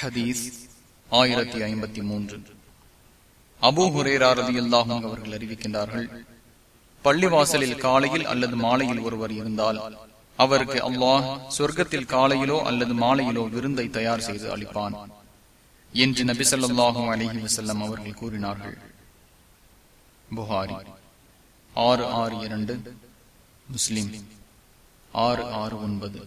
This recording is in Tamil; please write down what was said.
ஹதீஸ் ஆயிரத்தி ஐம்பத்தி மூன்று. அபு ஹுரேராரதி அல்லாஹும் அவர்கள் அறிவிக்கின்றார்கள் பள்ளிவாசலில் காலையில் அல்லது மாலையில் ஒருவர் இருந்தால் அவருக்கு அல்லாஹ் சொர்க்கத்தில் காலையிலோ அல்லது மாலையிலோ விருந்தை தயார் செய்து அளிப்பான் என்று நபி சொல்லாஹும் அலஹி வசல்லம் அவர்கள் கூறினார்கள். புகாரி ஆறு ஆறு இரண்டு முஸ்லிம் ஆறு ஆறு ஒன்பது.